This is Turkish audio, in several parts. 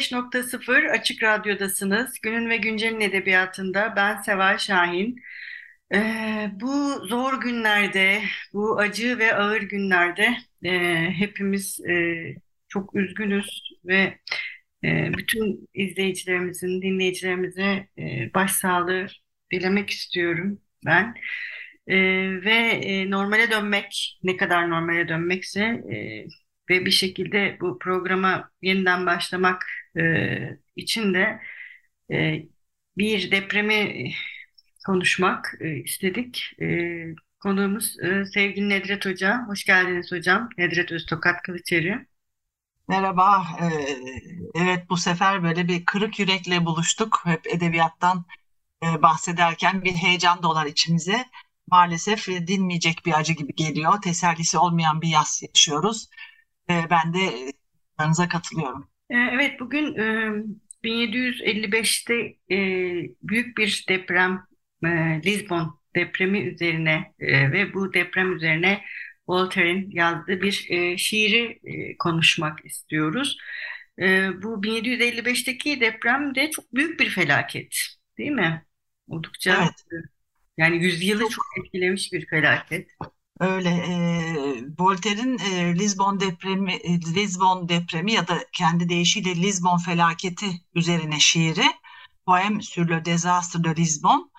95.0 Açık Radyo'dasınız. Günün ve Güncel'in edebiyatında ben Seval Şahin. Ee, bu zor günlerde, bu acı ve ağır günlerde e, hepimiz e, çok üzgünüz ve e, bütün izleyicilerimizin, dinleyicilerimize e, başsağlığı dilemek istiyorum ben. E, ve e, normale dönmek, ne kadar normale dönmekse e, ve bir şekilde bu programa yeniden başlamak e, için de e, bir depremi konuşmak e, istedik. E, konuğumuz e, sevgili Nedret Hoca. Hoş geldiniz hocam. Nedret Öztokat Kılıçeri. Merhaba. Ee, evet bu sefer böyle bir kırık yürekle buluştuk. Hep edebiyattan e, bahsederken bir heyecan dolar içimize. Maalesef e, dinmeyecek bir acı gibi geliyor. Tesellisi olmayan bir yaz yaşıyoruz. E, ben de aranıza katılıyorum. Evet bugün 1755'te büyük bir deprem Lisbon depremi üzerine ve bu deprem üzerine Voltaire'in yazdığı bir e, şiiri e, konuşmak istiyoruz. E, bu 1755'teki deprem de çok büyük bir felaket, değil mi? Oldukça evet. yani yüzyılı çok etkilemiş bir felaket. Öyle. E, Voltaire'in e, Lisbon depremi, e, Lisbon depremi ya da kendi deyişiyle Lisbon felaketi üzerine şiiri Poème sur le désastre de Lisbon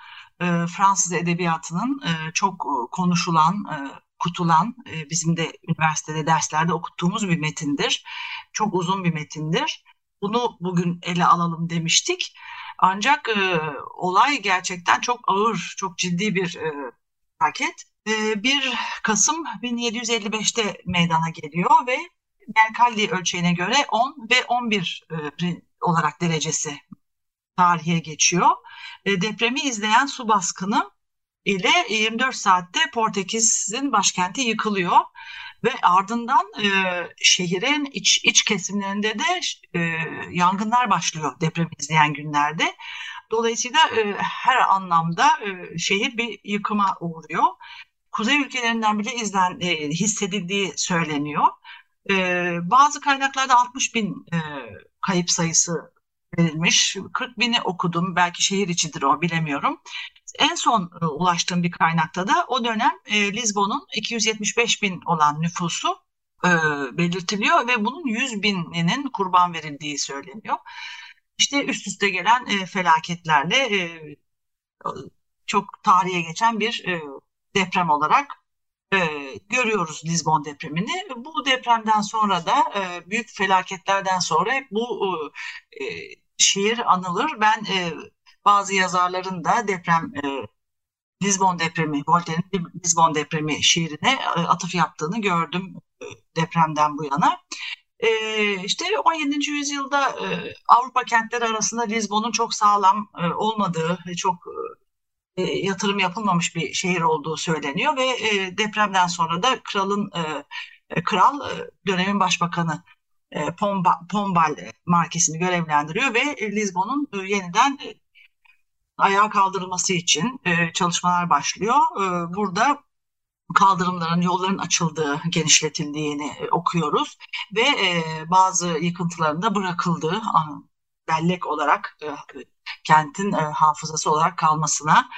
e, Fransız edebiyatının e, çok konuşulan, e, okutulan, e, bizim de üniversitede derslerde okuttuğumuz bir metindir. Çok uzun bir metindir. Bunu bugün ele alalım demiştik. Ancak e, olay gerçekten çok ağır, çok ciddi bir e, paket. E, 1 Kasım 1755'te meydana geliyor ve Mercalli ölçeğine göre 10 ve 11 e, olarak derecesi tarihe geçiyor. Depremi izleyen su baskını ile 24 saatte Portekiz'in başkenti yıkılıyor ve ardından e, şehrin iç iç kesimlerinde de e, yangınlar başlıyor deprem izleyen günlerde. Dolayısıyla e, her anlamda e, şehir bir yıkıma uğruyor. Kuzey ülkelerinden bile izlen e, hissedildiği söyleniyor. E, bazı kaynaklarda 60 bin e, kayıp sayısı verilmiş. 40 bini okudum. Belki şehir içidir o bilemiyorum. En son e, ulaştığım bir kaynakta da o dönem e, Lizbon'un 275 bin olan nüfusu e, belirtiliyor ve bunun 100 bininin kurban verildiği söyleniyor. İşte üst üste gelen e, felaketlerle e, çok tarihe geçen bir e, deprem olarak e, görüyoruz Lizbon depremini. Bu depremden sonra da e, büyük felaketlerden sonra hep bu e, şiir anılır. Ben e, bazı yazarların da deprem e, Lisbon depremi, Voltaire'in Lisbon depremi şiirine e, atıf yaptığını gördüm e, depremden bu yana. E, işte 17. yüzyılda e, Avrupa kentleri arasında Lisbon'un çok sağlam e, olmadığı, çok e, yatırım yapılmamış bir şehir olduğu söyleniyor ve e, depremden sonra da kralın e, kral dönemin başbakanı e, Pombal markesini görevlendiriyor ve Lisbon'un e, yeniden ayağa kaldırılması için çalışmalar başlıyor. Burada kaldırımların, yolların açıldığı, genişletildiğini okuyoruz ve bazı yıkıntıların da bırakıldığı bellek olarak kentin hafızası olarak kalmasına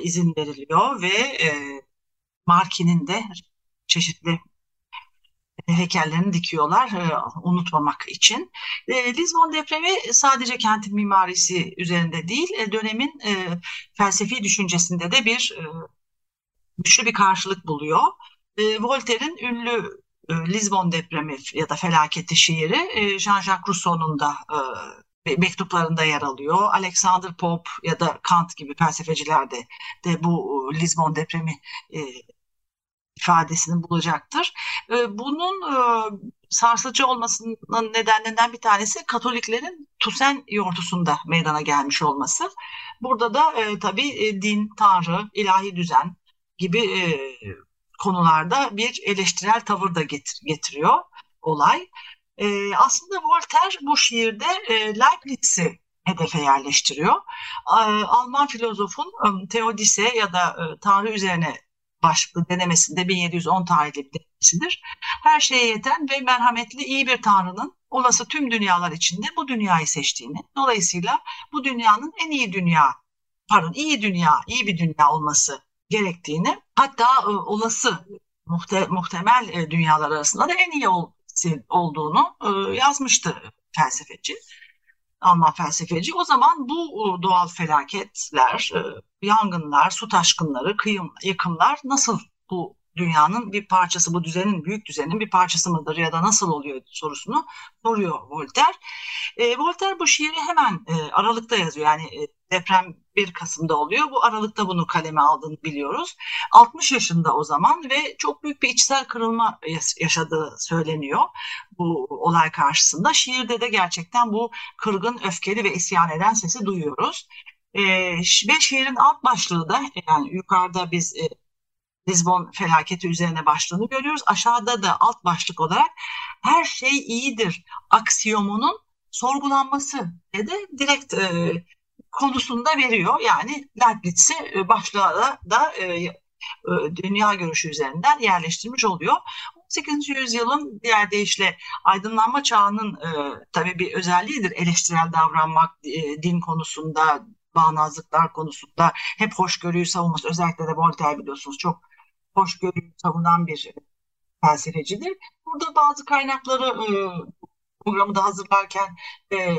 izin veriliyor ve Marki'nin de çeşitli heykellerini dikiyorlar e, unutmamak için. E, Lisbon depremi sadece kentin mimarisi üzerinde değil, e, dönemin e, felsefi düşüncesinde de bir e, güçlü bir karşılık buluyor. E, Voltaire'in ünlü e, Lisbon depremi ya da felaketi şiiri e, Jean-Jacques Rousseau'nun da e, mektuplarında yer alıyor. Alexander Pope ya da Kant gibi felsefeciler de, de bu Lisbon depremi e, ifadesini bulacaktır. E, bunun e, sarsıcı olmasının nedenlerinden bir tanesi Katoliklerin Tusen yortusunda meydana gelmiş olması. Burada da e, tabii e, din, tanrı, ilahi düzen gibi e, konularda bir eleştirel tavır da getir, getiriyor olay. E, aslında Voltaire bu şiirde e, Leibniz'i hedefe yerleştiriyor. Alman filozofun e, Teodise ya da e, Tanrı üzerine başlıklı denemesinde 1710 tarihli bir denemesidir. Her şeye yeten ve merhametli iyi bir Tanrı'nın olası tüm dünyalar içinde bu dünyayı seçtiğini, dolayısıyla bu dünyanın en iyi dünya, pardon iyi dünya, iyi bir dünya olması gerektiğini, hatta e, olası muhte, muhtemel dünyalar arasında da en iyi ol, olduğunu e, yazmıştı felsefeci. Alman felsefeci. O zaman bu doğal felaketler, e, yangınlar, su taşkınları, kıyım, yıkımlar nasıl bu dünyanın bir parçası, bu düzenin, büyük düzenin bir parçası mıdır ya da nasıl oluyor sorusunu soruyor Voltaire. E, Voltaire bu şiiri hemen e, Aralık'ta yazıyor. Yani e, deprem 1 Kasım'da oluyor. Bu Aralık'ta bunu kaleme aldığını biliyoruz. 60 yaşında o zaman ve çok büyük bir içsel kırılma yaşadığı söyleniyor bu olay karşısında. Şiirde de gerçekten bu kırgın, öfkeli ve isyan eden sesi duyuyoruz. E, ve şiirin alt başlığı da yani yukarıda biz e, Lisbon felaketi üzerine başlığını görüyoruz. Aşağıda da alt başlık olarak her şey iyidir aksiyomunun sorgulanması de direkt e, konusunda veriyor. Yani Leibniz'i e, başlığa da e, e, dünya görüşü üzerinden yerleştirmiş oluyor. 18. yüzyılın diğer deyişle aydınlanma çağının e, tabii bir özelliğidir eleştirel davranmak e, din konusunda, bağnazlıklar konusunda hep hoşgörüyü savunması. Özellikle de Voltaire biliyorsunuz çok hoşgörüyü savunan bir felsefecidir. Burada bazı kaynakları e, programı da hazırlarken e,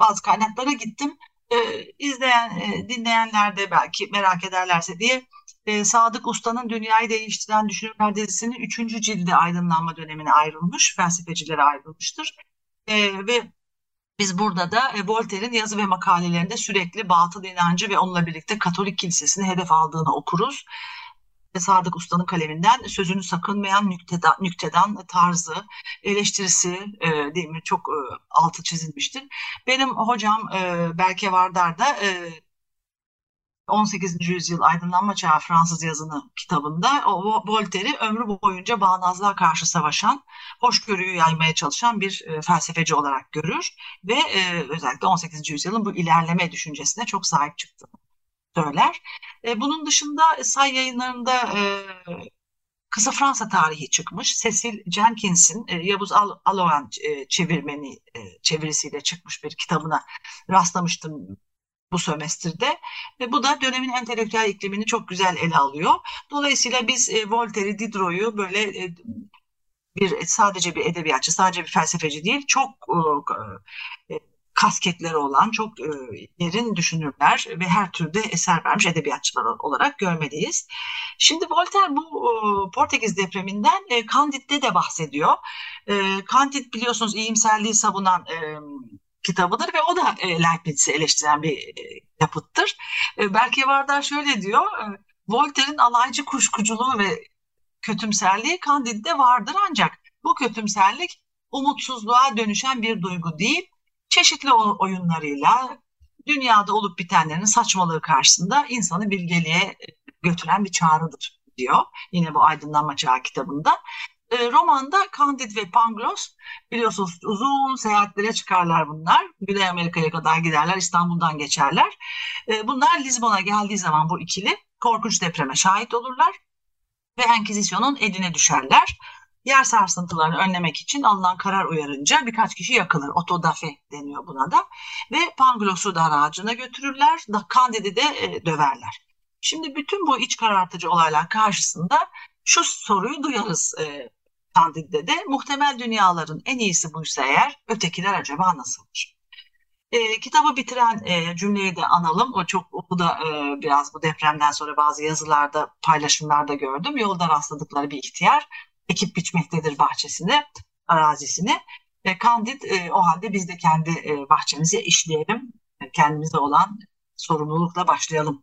bazı kaynaklara gittim. E, izleyen, e, dinleyenler de belki merak ederlerse diye e, Sadık Usta'nın Dünyayı Değiştiren Düşünürler dizisinin 3. cildi aydınlanma dönemine ayrılmış, felsefecilere ayrılmıştır. E, ve biz burada da e, Voltaire'in yazı ve makalelerinde sürekli batıl inancı ve onunla birlikte Katolik kilisesini hedef aldığını okuruz. Sadık Usta'nın kaleminden sözünü sakınmayan nükteda, nüktedan tarzı, eleştirisi e, değil mi çok e, altı çizilmiştir. Benim hocam e, Berke Vardar da e, 18. yüzyıl aydınlanma çağı Fransız yazını kitabında Voltaire'i ömrü boyunca bağnazlığa karşı savaşan, hoşgörüyü yaymaya çalışan bir e, felsefeci olarak görür ve e, özellikle 18. yüzyılın bu ilerleme düşüncesine çok sahip çıktı söyler. E, bunun dışında say yayınlarında e, Kısa Fransa tarihi çıkmış. Cecil Jenkins'in e, Yavuz Al Aloan e, çevirmeni e, çevirisiyle çıkmış bir kitabına rastlamıştım bu sömestrde. E, bu da dönemin entelektüel iklimini çok güzel ele alıyor. Dolayısıyla biz e, Voltaire'i, Diderot'u böyle e, bir sadece bir edebiyatçı, sadece bir felsefeci değil, çok e, kasketleri olan çok e, derin düşünürler ve her türde eser vermiş edebiyatçılar olarak görmeliyiz. Şimdi Voltaire bu Portekiz depreminden e, de bahsediyor. E, biliyorsunuz iyimserliği savunan e, kitabıdır ve o da e, Leibniz'i eleştiren bir e, yapıttır. E, Belki Vardar şöyle diyor, e, Voltaire'in alaycı kuşkuculuğu ve kötümserliği Candid'de vardır ancak bu kötümserlik umutsuzluğa dönüşen bir duygu değil, çeşitli oyunlarıyla dünyada olup bitenlerin saçmalığı karşısında insanı bilgeliğe e, götüren bir çağrıdır diyor. Yine bu Aydınlanma Çağı kitabında. E, romanda Candid ve Pangloss biliyorsunuz uzun seyahatlere çıkarlar bunlar. Güney Amerika'ya kadar giderler, İstanbul'dan geçerler. E, bunlar Lizbon'a geldiği zaman bu ikili korkunç depreme şahit olurlar ve Enkizisyon'un eline düşerler yer sarsıntılarını önlemek için alınan karar uyarınca birkaç kişi yakılır. Otodafe deniyor buna da. Ve Panglos'u dar ağacına götürürler. Da Candid'i de e, döverler. Şimdi bütün bu iç karartıcı olaylar karşısında şu soruyu duyarız e, Candid'de de. Muhtemel dünyaların en iyisi buysa eğer ötekiler acaba nasıldır? E, kitabı bitiren e, cümleyi de analım. O çok bu da e, biraz bu depremden sonra bazı yazılarda, paylaşımlarda gördüm. Yolda rastladıkları bir ihtiyar ekip biçmektedir bahçesini, arazisini. E, Candid e, o halde biz de kendi e, bahçemizi işleyelim. E, kendimize olan sorumlulukla başlayalım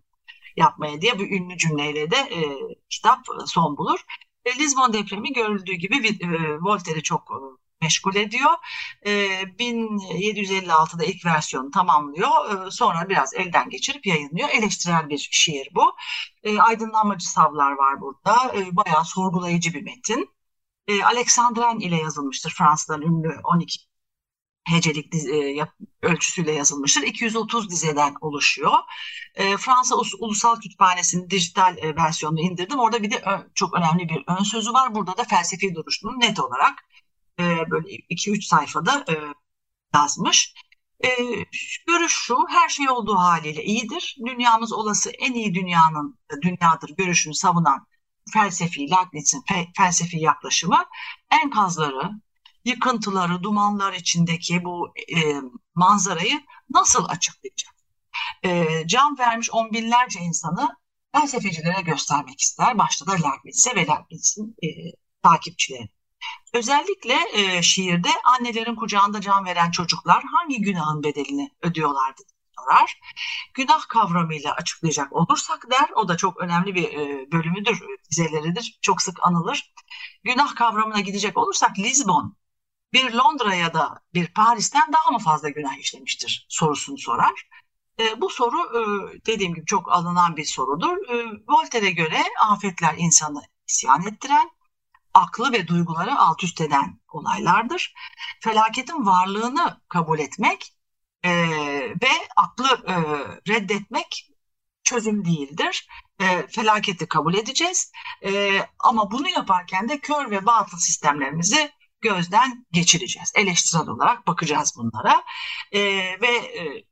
yapmaya diye bu ünlü cümleyle de e, kitap son bulur. E, Lisbon depremi görüldüğü gibi e, Voltaire'i çok e, meşgul ediyor. E, 1756'da ilk versiyonu tamamlıyor. E, sonra biraz elden geçirip yayınlıyor. Eleştirel bir şiir bu. E, aydınlanmacı savlar var burada. E, bayağı sorgulayıcı bir metin. E, Alexandren ile yazılmıştır. Fransa'dan ünlü 12 hecelik e, ölçüsüyle yazılmıştır. 230 dizeden oluşuyor. E, Fransa Ulusal Kütüphanesi'nin dijital e, versiyonunu indirdim. Orada bir de çok önemli bir ön sözü var. Burada da felsefi duruşunu net olarak böyle 2-3 sayfada yazmış. görüş şu, her şey olduğu haliyle iyidir. Dünyamız olası en iyi dünyanın dünyadır görüşünü savunan felsefi, Leibniz'in fe, felsefi yaklaşımı enkazları, yıkıntıları, dumanlar içindeki bu e, manzarayı nasıl açıklayacak? E, can vermiş on binlerce insanı felsefecilere göstermek ister. Başta da Leibniz'e ve Leibniz'in e, takipçilerine. Özellikle e, şiirde annelerin kucağında can veren çocuklar hangi günahın bedelini ödüyorlardı sorar. Günah kavramıyla açıklayacak olursak der, o da çok önemli bir e, bölümüdür, dizeleridir, çok sık anılır. Günah kavramına gidecek olursak Lisbon bir Londra ya da bir Paris'ten daha mı fazla günah işlemiştir sorusunu sorar. E, bu soru e, dediğim gibi çok alınan bir sorudur. E, Voltaire'e göre afetler insanı isyan ettiren, aklı ve duyguları alt üst eden olaylardır. Felaketin varlığını kabul etmek e, ve aklı e, reddetmek çözüm değildir. E, felaketi kabul edeceğiz e, ama bunu yaparken de kör ve batıl sistemlerimizi gözden geçireceğiz. Eleştirel olarak bakacağız bunlara e, ve e,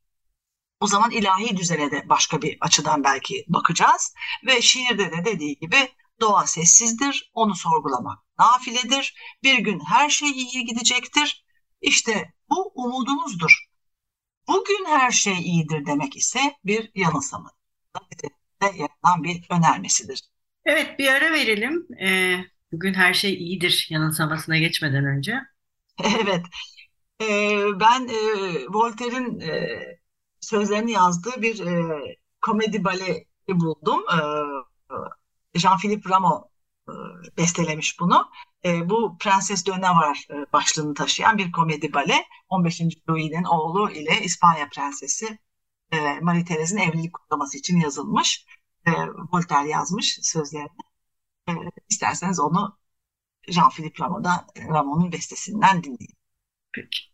o zaman ilahi düzene de başka bir açıdan belki bakacağız ve şiirde de dediği gibi doğa sessizdir, onu sorgulamak nafiledir. Bir gün her şey iyi gidecektir. İşte bu umudumuzdur. Bugün her şey iyidir demek ise bir yanılsama. Yaranan bir önermesidir. Evet bir ara verelim. Ee, bugün her şey iyidir yanılsamasına geçmeden önce. Evet. Ee, ben e, Voltaire'in e, sözlerini yazdığı bir e, komedi bale buldum. E, Jean-Philippe Rameau e, bestelemiş bunu. E, bu Prenses de var e, başlığını taşıyan bir komedi bale. 15. Louis'nin oğlu ile İspanya Prensesi e, Marie Therese'in evlilik kutlaması için yazılmış. E, Voltaire yazmış sözlerini. E, isterseniz onu Jean-Philippe Rameau'dan, Rameau'nun bestesinden dinleyin. Peki.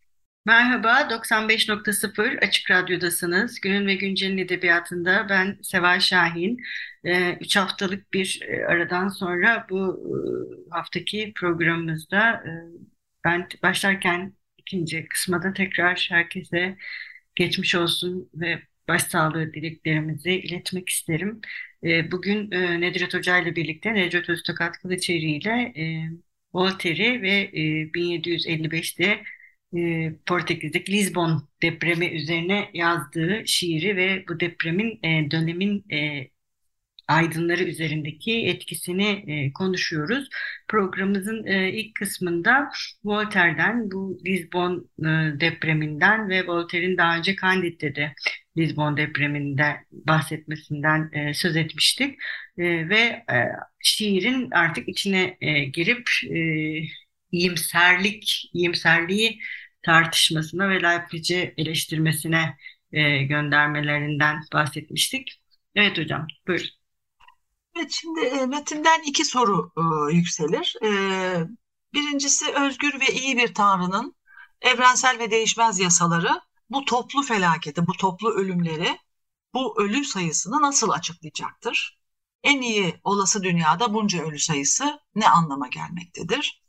Merhaba, 95.0 Açık Radyo'dasınız. Günün ve Güncel'in edebiyatında ben Seval Şahin. Ee, üç haftalık bir e, aradan sonra bu e, haftaki programımızda e, ben başlarken ikinci kısmada tekrar herkese geçmiş olsun ve başsağlığı dileklerimizi iletmek isterim. E, bugün e, Nedret Hoca ile birlikte Nedret Öztokat Kılıçeri ile e, Voltaire'i ve e, 1755'te e, Portekiz'deki Lisbon depremi üzerine yazdığı şiiri ve bu depremin e, dönemin e, aydınları üzerindeki etkisini e, konuşuyoruz. Programımızın ilk kısmında Voltaire'den, bu Lisbon depreminden ve Voltaire'in daha önce Candid'de de Lisbon depreminde bahsetmesinden söz etmiştik. Ve şiirin artık içine girip iyimserlik, iyimserliği tartışmasına ve Leibniz'i eleştirmesine e, göndermelerinden bahsetmiştik. Evet hocam, buyurun. Evet, şimdi e, metinden iki soru e, yükselir. E, birincisi özgür ve iyi bir tanrının evrensel ve değişmez yasaları bu toplu felaketi, bu toplu ölümleri, bu ölü sayısını nasıl açıklayacaktır? En iyi olası dünyada bunca ölü sayısı ne anlama gelmektedir?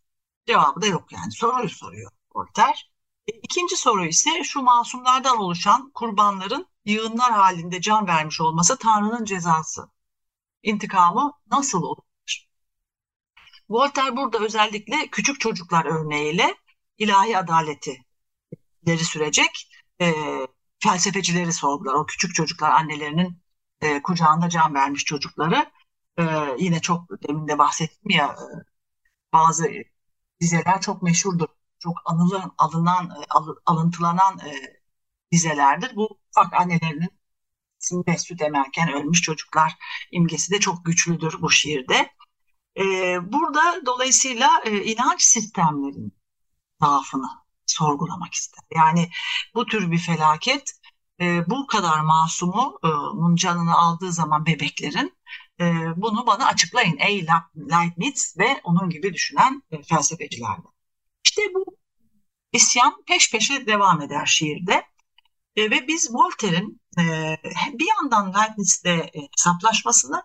Cevabı da yok yani. Soruyu soruyor Voltaire. İkinci soru ise şu masumlardan oluşan kurbanların yığınlar halinde can vermiş olması Tanrı'nın cezası. İntikamı nasıl olur? Voltaire burada özellikle küçük çocuklar örneğiyle ilahi adaleti ileri sürecek e, felsefecileri sordular. O küçük çocuklar annelerinin e, kucağında can vermiş çocukları. E, yine çok demin de bahsettim ya e, bazı dizeler çok meşhurdur çok anılan, alınan, e, alıntılanan e, dizelerdir. Bu ufak annelerinin ve süt emerken ölmüş çocuklar imgesi de çok güçlüdür bu şiirde. E, burada dolayısıyla e, inanç sistemlerinin zaafını sorgulamak ister. Yani bu tür bir felaket e, bu kadar masumun canını aldığı zaman bebeklerin e, bunu bana açıklayın ey Leibniz ve onun gibi düşünen e, felsefecilerden. İşte bu isyan peş peşe devam eder şiirde. E, ve biz Voltaire'in e, bir yandan Leibniz'le e, hesaplaşmasını,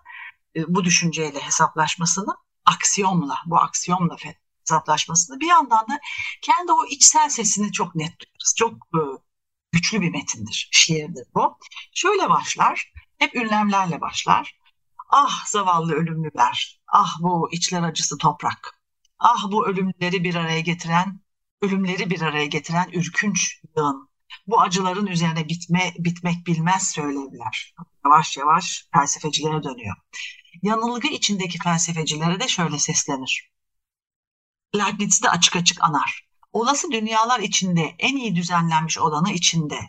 e, bu düşünceyle hesaplaşmasını, aksiyomla, bu aksiyomla hesaplaşmasını bir yandan da kendi o içsel sesini çok net duyarız. Çok e, güçlü bir metindir, şiirdir bu. Şöyle başlar, hep ünlemlerle başlar. Ah zavallı ölümlüler, ah bu içler acısı toprak, ah bu ölümleri bir araya getiren, ölümleri bir araya getiren ürkünç yığın. Bu acıların üzerine bitme, bitmek bilmez söylevler. Yavaş yavaş felsefecilere dönüyor. Yanılgı içindeki felsefecilere de şöyle seslenir. Leibniz de açık açık anar. Olası dünyalar içinde en iyi düzenlenmiş olanı içinde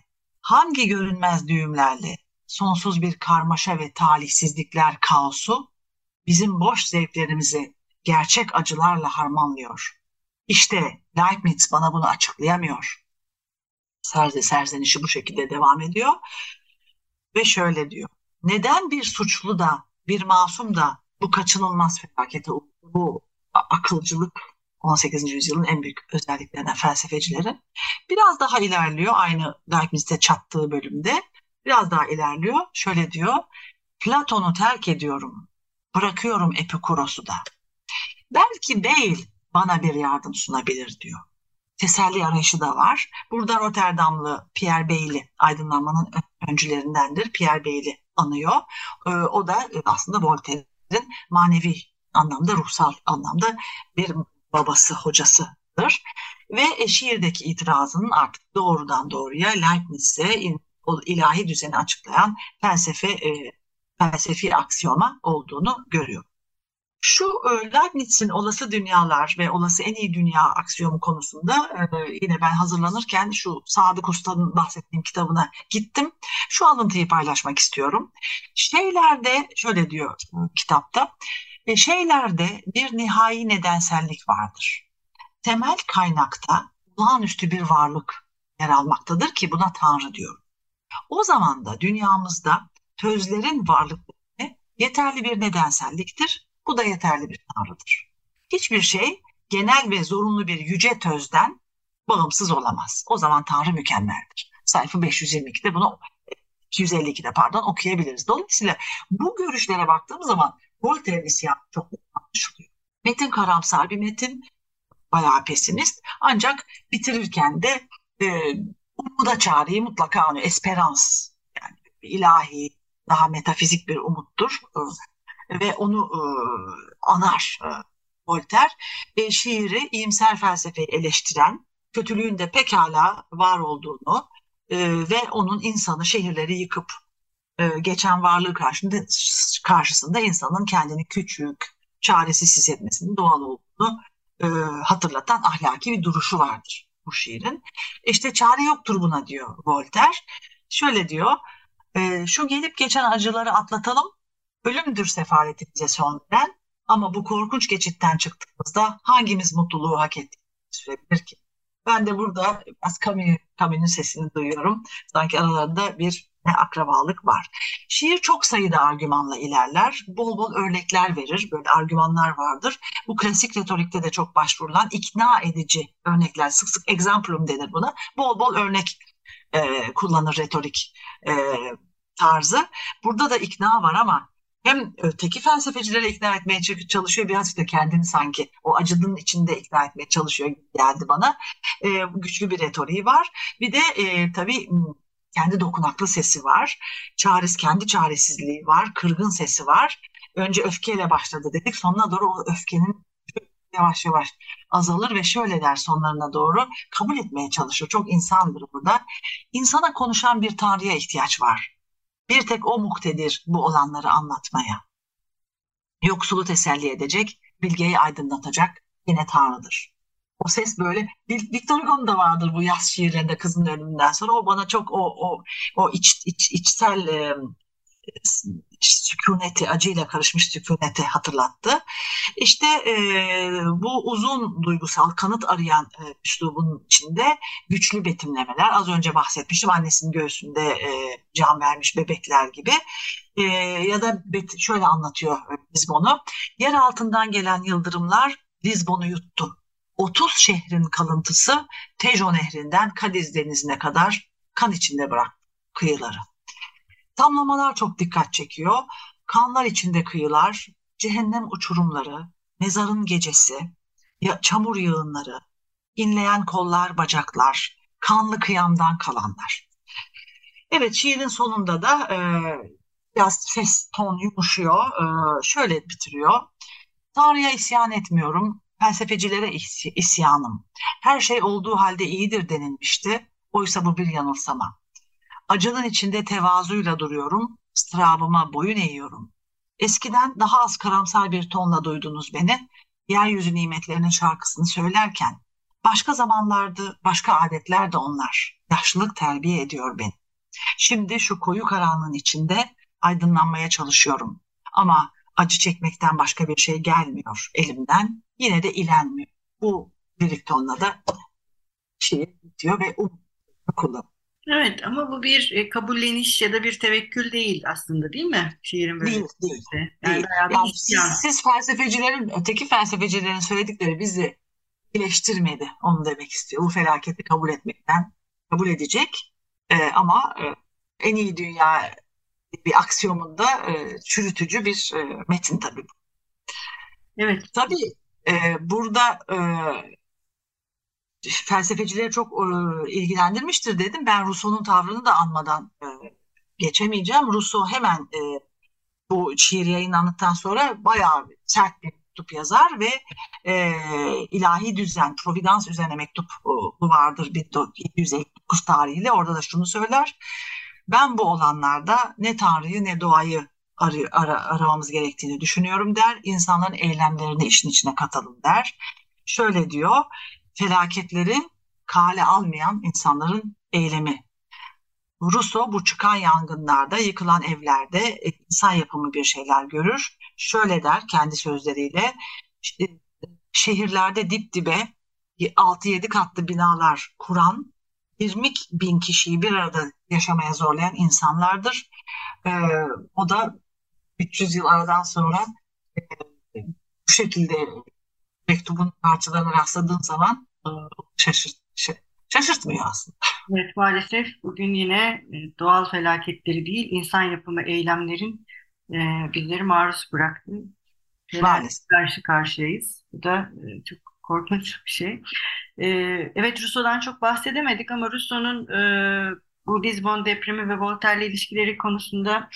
hangi görünmez düğümlerle sonsuz bir karmaşa ve talihsizlikler kaosu bizim boş zevklerimizi gerçek acılarla harmanlıyor. İşte Leibniz bana bunu açıklayamıyor. Serze serzenişi bu şekilde devam ediyor ve şöyle diyor. Neden bir suçlu da bir masum da bu kaçınılmaz felakete bu akılcılık 18. yüzyılın en büyük özelliklerinden felsefecilerin biraz daha ilerliyor aynı Leibniz'de çattığı bölümde biraz daha ilerliyor şöyle diyor Platon'u terk ediyorum bırakıyorum Epikuros'u da belki değil bana bir yardım sunabilir diyor teselli arayışı da var. Burada Rotterdamlı Pierre Bailey aydınlanmanın öncülerindendir. Pierre Bailey anıyor. Ee, o da aslında Voltaire'in manevi anlamda, ruhsal anlamda bir babası, hocasıdır. Ve e, şiirdeki itirazının artık doğrudan doğruya Leibniz'e ilahi düzeni açıklayan felsefe e, felsefi aksiyoma olduğunu görüyor. Şu e, Leibniz'in olası dünyalar ve olası en iyi dünya aksiyomu konusunda e, yine ben hazırlanırken şu Sadık Usta'nın bahsettiğim kitabına gittim. Şu alıntıyı paylaşmak istiyorum. Şeylerde şöyle diyor kitapta ve şeylerde bir nihai nedensellik vardır. Temel kaynakta olağanüstü bir varlık yer almaktadır ki buna Tanrı diyor. O zaman da dünyamızda tözlerin varlıkları yeterli bir nedenselliktir. Bu da yeterli bir Tanrı'dır. Hiçbir şey genel ve zorunlu bir yüce tözden bağımsız olamaz. O zaman Tanrı mükemmeldir. Sayfa 522'de bunu 252'de pardon okuyabiliriz. Dolayısıyla bu görüşlere baktığımız zaman Voltaire'in isyanı çok anlaşılıyor. Metin karamsar bir metin, bayağı pesimist. Ancak bitirirken de e, umuda çağrıyı mutlaka anıyor. Esperans yani ilahi, daha metafizik bir umuttur. Ve onu e, anar e, Voltaire. E, şiiri iyimser felsefeyi eleştiren, kötülüğün de pekala var olduğunu e, ve onun insanı şehirleri yıkıp e, geçen varlığı karşısında, karşısında insanın kendini küçük, çaresiz hissetmesinin doğal olduğunu e, hatırlatan ahlaki bir duruşu vardır bu şiirin. İşte çare yoktur buna diyor Voltaire. Şöyle diyor, e, şu gelip geçen acıları atlatalım, ölümdür sefaleti bize son veren ama bu korkunç geçitten çıktığımızda hangimiz mutluluğu hak ettiğini sürebilir ki? Ben de burada biraz Camus'un sesini duyuyorum. Sanki aralarında bir ne akrabalık var. Şiir çok sayıda argümanla ilerler. Bol bol örnekler verir. Böyle argümanlar vardır. Bu klasik retorikte de çok başvurulan ikna edici örnekler. Sık sık exemplum denir buna. Bol bol örnek e, kullanır retorik e, tarzı. Burada da ikna var ama hem öteki felsefecilere ikna etmeye çalışıyor birazcık da kendini sanki o acının içinde ikna etmeye çalışıyor geldi bana. E, güçlü bir retoriği var. Bir de e, tabii kendi dokunaklı sesi var. Çares, kendi çaresizliği var. Kırgın sesi var. Önce öfkeyle başladı dedik. Sonuna doğru o öfkenin yavaş yavaş azalır ve şöyle der sonlarına doğru kabul etmeye çalışır. Çok insandır burada. İnsana konuşan bir tanrıya ihtiyaç var. Bir tek o muktedir bu olanları anlatmaya. Yoksulu teselli edecek, bilgeyi aydınlatacak yine tanrıdır. o ses böyle Victor Hugo'nun da vardır bu yaz şiirlerinde kızın ölümünden sonra o bana çok o o o iç, iç içsel sükuneti, acıyla karışmış sükuneti hatırlattı. İşte e, bu uzun duygusal kanıt arayan e, üslubun içinde güçlü betimlemeler. Az önce bahsetmiştim annesinin göğsünde e, can vermiş bebekler gibi. E, ya da bet, şöyle anlatıyor Lizbon'u. Yer altından gelen yıldırımlar Lizbon'u yuttu. 30 şehrin kalıntısı Tejo Nehri'nden Kadiz Denizi'ne kadar kan içinde bıraktı kıyıları. Tamlamalar çok dikkat çekiyor. Kanlar içinde kıyılar, cehennem uçurumları, mezarın gecesi, çamur yığınları, inleyen kollar, bacaklar, kanlı kıyamdan kalanlar. Evet şiirin sonunda da e, biraz ses ton yumuşuyor. E, şöyle bitiriyor. Tanrı'ya isyan etmiyorum, felsefecilere isyanım. Her şey olduğu halde iyidir denilmişti. Oysa bu bir yanılsama. Acının içinde tevazuyla duruyorum, ıstırabıma boyun eğiyorum. Eskiden daha az karamsar bir tonla duydunuz beni, yeryüzü nimetlerinin şarkısını söylerken. Başka zamanlardı, başka adetler de onlar. Yaşlılık terbiye ediyor beni. Şimdi şu koyu karanlığın içinde aydınlanmaya çalışıyorum. Ama acı çekmekten başka bir şey gelmiyor elimden. Yine de ilenmiyor. Bu lirik tonla da şey bitiyor ve um kullanıyor. Evet ama bu bir e, kabulleniş ya da bir tevekkül değil aslında değil mi? Şiirin böyle Değil, değil. Yani değil. Yani siz, siz felsefecilerin, öteki felsefecilerin söyledikleri bizi iyileştirmedi. Onu demek istiyor. Bu felaketi kabul etmekten kabul edecek. Ee, ama e, en iyi dünya bir aksiyomunda e, çürütücü bir e, metin tabii. Evet. Tabii e, burada e, felsefecileri çok e, ilgilendirmiştir dedim. Ben Rousseau'nun tavrını da anmadan e, geçemeyeceğim. Rousseau hemen e, bu şiir yayınlandıktan sonra bayağı sert bir mektup yazar ve e, ilahi düzen, providans üzerine mektup e, vardır 1759 tarihiyle. Orada da şunu söyler. Ben bu olanlarda ne Tanrı'yı ne doğayı arı, ara, aramamız gerektiğini düşünüyorum der. İnsanların eylemlerini işin içine katalım der. Şöyle diyor, felaketleri kale almayan insanların eylemi. Rousseau bu çıkan yangınlarda, yıkılan evlerde insan yapımı bir şeyler görür. Şöyle der kendi sözleriyle, şehirlerde dip dibe 6-7 katlı binalar kuran 20 bin kişiyi bir arada yaşamaya zorlayan insanlardır. Ee, o da 300 yıl aradan sonra e, bu şekilde mektubun parçalarına rastladığın zaman e, şaşırt, şaşırtmıyor aslında. Evet maalesef bugün yine e, doğal felaketleri değil insan yapımı eylemlerin e, bizleri maruz bıraktı. Maalesef. Karşı karşıyayız. Bu da çok korkunç bir şey. Evet Rousseau'dan çok bahsedemedik ama Rousseau'nun bu Lisbon depremi ve Voltaire'le ilişkileri konusunda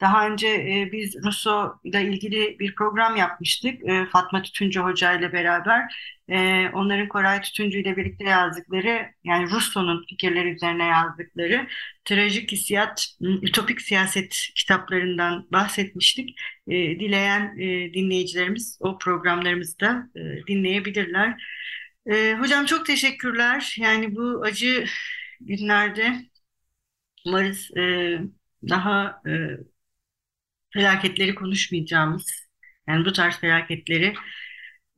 daha önce e, biz Rousseau ile ilgili bir program yapmıştık. E, Fatma Tütüncü Hoca ile beraber. E, onların Koray Tütüncü ile birlikte yazdıkları, yani Rousseau'nun fikirleri üzerine yazdıkları trajik hissiyat, ütopik siyaset kitaplarından bahsetmiştik. E, dileyen e, dinleyicilerimiz o programlarımızı da e, dinleyebilirler. E, hocam çok teşekkürler. Yani bu acı günlerde umarız e, daha e, felaketleri konuşmayacağımız, yani bu tarz felaketleri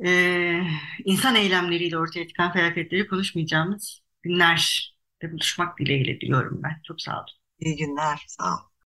e, insan eylemleriyle ortaya çıkan felaketleri konuşmayacağımız günlerde buluşmak dileğiyle diyorum ben. Çok sağ olun. İyi günler, sağ olun.